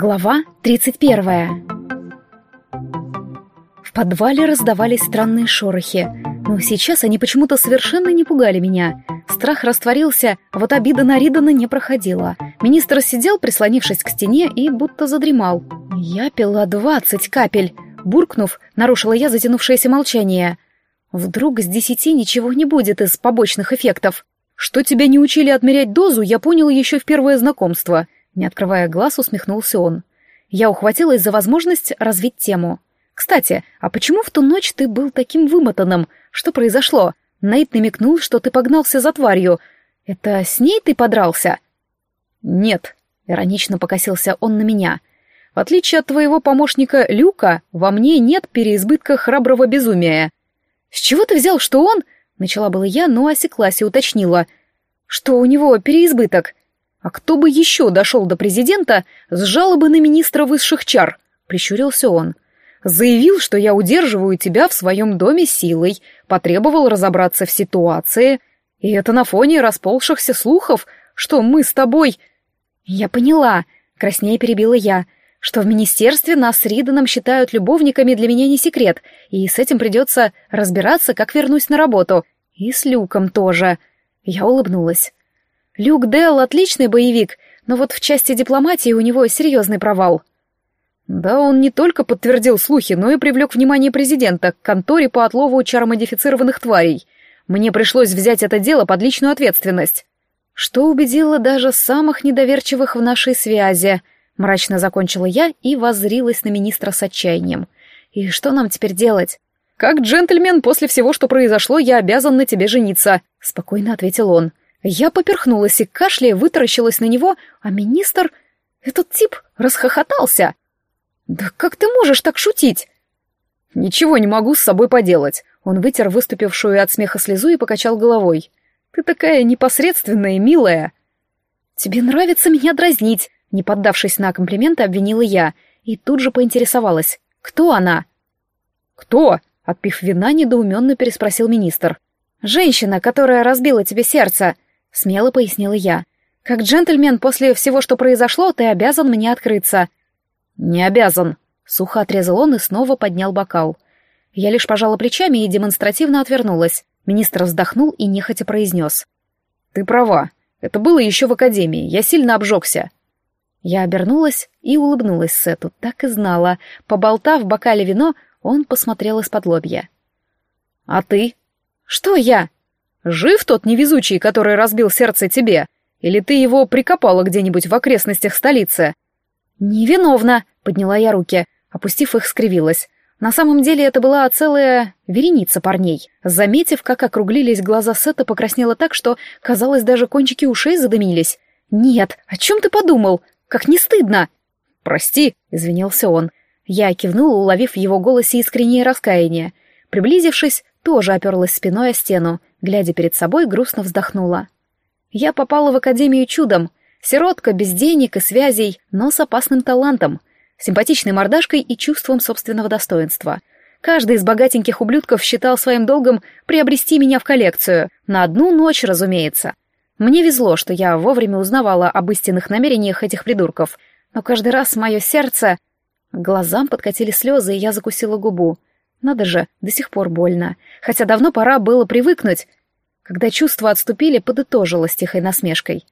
Глава 31 В подвале раздавались странные шорохи, но сейчас они почему-то совершенно не пугали меня. Страх растворился, а вот обида на Ридана не проходила. Министр сидел, прислонившись к стене, и будто задремал. Я пила двадцать капель. Буркнув, нарушила я затянувшееся молчание. Вдруг с десяти ничего не будет из побочных эффектов. Что тебя не учили отмерять дозу, я понял еще в первое знакомство — не открывая глаз, усмехнулся он. Я ухватилась за возможность развить тему. «Кстати, а почему в ту ночь ты был таким вымотанным? Что произошло? Нейт намекнул, что ты погнался за тварью. Это с ней ты подрался?» «Нет», — иронично покосился он на меня. «В отличие от твоего помощника Люка, во мне нет переизбытка храброго безумия». «С чего ты взял, что он...» — начала была я, но осеклась и уточнила. «Что у него переизбыток?» А кто бы еще дошел до президента с жалобы на министра высших чар? Прищурился он. Заявил, что я удерживаю тебя в своем доме силой, потребовал разобраться в ситуации. И это на фоне расползшихся слухов, что мы с тобой... Я поняла, краснее перебила я, что в министерстве нас с Риданом считают любовниками для меня не секрет, и с этим придется разбираться, как вернусь на работу. И с Люком тоже. Я улыбнулась. Люк Делл отличный боевик, но вот в части дипломатии у него серьезный провал. Да, он не только подтвердил слухи, но и привлек внимание президента к конторе по отлову чаромодифицированных тварей. Мне пришлось взять это дело под личную ответственность. Что убедило даже самых недоверчивых в нашей связи. Мрачно закончила я и воззрилась на министра с отчаянием. И что нам теперь делать? Как джентльмен, после всего, что произошло, я обязан на тебе жениться, спокойно ответил он. Я поперхнулась и кашляя вытаращилась на него, а министр... Этот тип расхохотался. «Да как ты можешь так шутить?» «Ничего не могу с собой поделать». Он вытер выступившую от смеха слезу и покачал головой. «Ты такая непосредственная и милая». «Тебе нравится меня дразнить», — не поддавшись на комплименты, обвинила я, и тут же поинтересовалась. «Кто она?» «Кто?» — отпив вина, недоуменно переспросил министр. «Женщина, которая разбила тебе сердце», — смело пояснила я. «Как джентльмен, после всего, что произошло, ты обязан мне открыться». «Не обязан», — сухо отрезал он и снова поднял бокал. Я лишь пожала плечами и демонстративно отвернулась. Министр вздохнул и нехотя произнес. «Ты права. Это было еще в академии. Я сильно обжегся». Я обернулась и улыбнулась Сету, так и знала. Поболтав в бокале вино, он посмотрел из-под лобья. «А ты?» «Что я?» Жив тот невезучий, который разбил сердце тебе? Или ты его прикопала где-нибудь в окрестностях столицы?» «Невиновна», — подняла я руки, опустив их, скривилась. На самом деле это была целая вереница парней. Заметив, как округлились глаза Сета, покраснела так, что, казалось, даже кончики ушей задымились. «Нет, о чем ты подумал? Как не стыдно!» «Прости», — извинился он. Я кивнула, уловив в его голосе искреннее раскаяние. Приблизившись, тоже оперлась спиной о стену, глядя перед собой, грустно вздохнула. Я попала в академию чудом, сиротка без денег и связей, но с опасным талантом, симпатичной мордашкой и чувством собственного достоинства. Каждый из богатеньких ублюдков считал своим долгом приобрести меня в коллекцию, на одну ночь, разумеется. Мне везло, что я вовремя узнавала об истинных намерениях этих придурков, но каждый раз мое сердце... Глазам подкатили слезы, и я закусила губу. Надо же, до сих пор больно. Хотя давно пора было привыкнуть. Когда чувства отступили, подытожила с тихой насмешкой.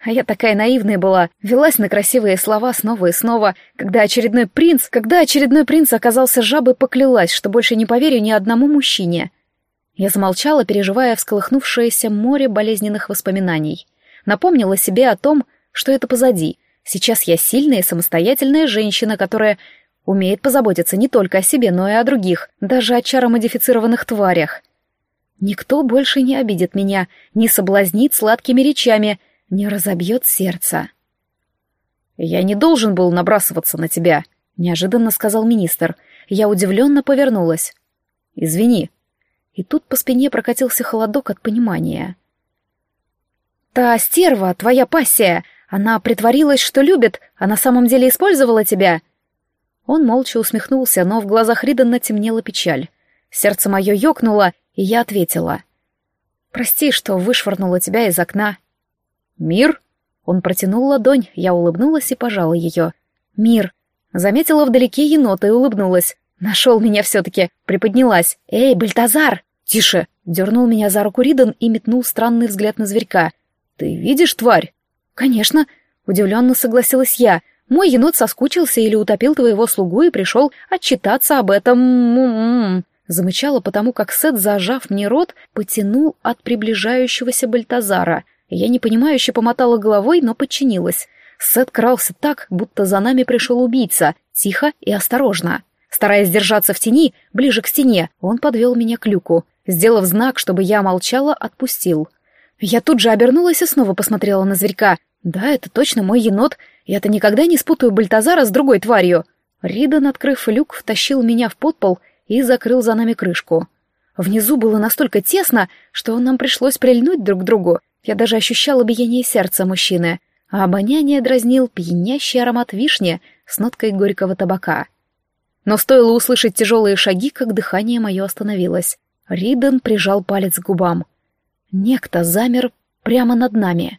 А я такая наивная была, велась на красивые слова снова и снова. Когда очередной принц, когда очередной принц оказался жабой, поклялась, что больше не поверю ни одному мужчине. Я замолчала, переживая всколыхнувшееся море болезненных воспоминаний. Напомнила себе о том, что это позади. Сейчас я сильная и самостоятельная женщина, которая Умеет позаботиться не только о себе, но и о других, даже о чаромодифицированных тварях. Никто больше не обидит меня, не соблазнит сладкими речами, не разобьет сердце. «Я не должен был набрасываться на тебя», — неожиданно сказал министр. Я удивленно повернулась. «Извини». И тут по спине прокатился холодок от понимания. «Та стерва, твоя пассия, она притворилась, что любит, а на самом деле использовала тебя?» Он молча усмехнулся, но в глазах Ридана темнела печаль. Сердце мое ёкнуло, и я ответила. «Прости, что вышвырнула тебя из окна». «Мир?» Он протянул ладонь, я улыбнулась и пожала ее. «Мир». Заметила вдалеке енота и улыбнулась. Нашел меня все-таки. Приподнялась. «Эй, Бальтазар!» «Тише!» — дернул меня за руку Ридан и метнул странный взгляд на зверька. «Ты видишь тварь?» «Конечно!» — удивленно согласилась я. «Мой енот соскучился или утопил твоего слугу и пришел отчитаться об этом...» М-м-м. Замычала потому, как Сет, зажав мне рот, потянул от приближающегося Бальтазара. Я непонимающе помотала головой, но подчинилась. Сет крался так, будто за нами пришел убийца, тихо и осторожно. Стараясь держаться в тени, ближе к стене, он подвел меня к люку. Сделав знак, чтобы я молчала, отпустил. Я тут же обернулась и снова посмотрела на зверька. Да, это точно мой енот, и это никогда не спутаю Бальтазара с другой тварью. Ридан, открыв люк, втащил меня в подпол и закрыл за нами крышку. Внизу было настолько тесно, что нам пришлось прильнуть друг к другу. Я даже ощущала биение сердца мужчины, а обоняние дразнил пьянящий аромат вишни с ноткой горького табака. Но стоило услышать тяжелые шаги, как дыхание мое остановилось. Риден прижал палец к губам. Некто замер прямо над нами.